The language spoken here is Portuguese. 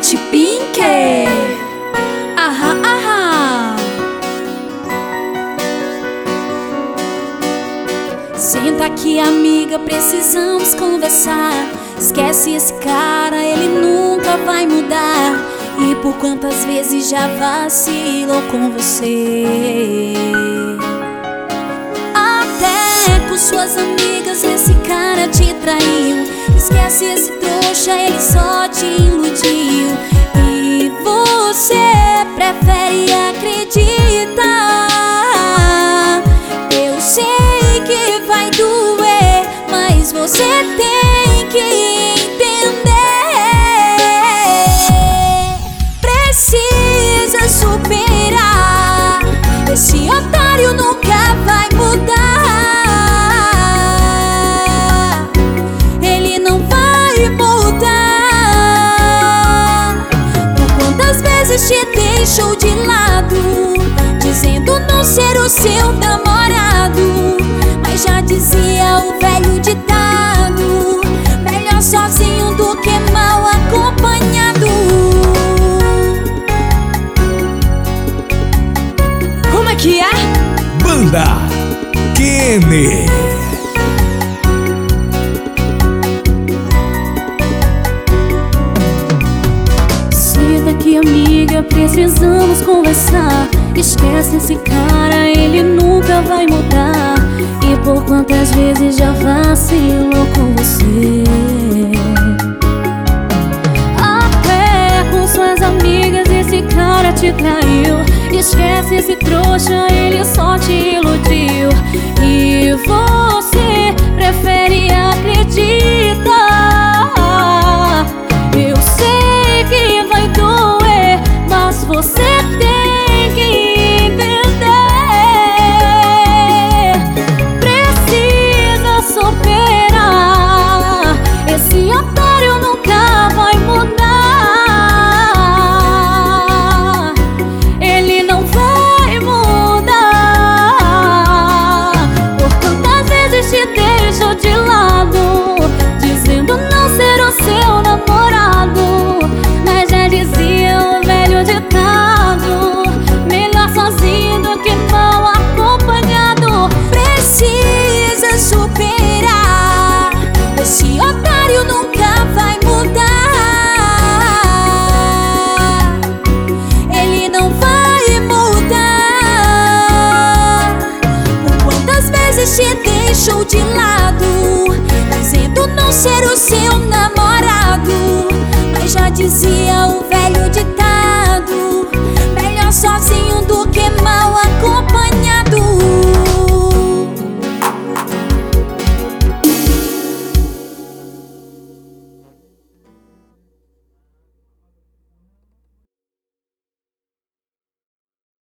Tati Pink. Aham, aham. Senta aqui, amiga, precisamos conversar. Esquece esse cara, ele nunca vai mudar. E por quantas vezes já vacilou com você? Até com suas amigas esse cara te traiu. Esquece esse trouxa, ele só te seu namorado. Mas já dizia o velho ditado: melhor sozinho do que mal acompanhado. Como é que é? Banda Kenny. Senta aqui, amiga, precisamos conversar. Esquece esse cara, ele nunca vai mudar. E por quantas vezes já vacilou com você? Até com suas amigas esse cara te traiu. Esquece esse trouxa, ele só te iludiu. E você deixou de lado Dizendo não ser o seu namorado. Mas já dizia o velho de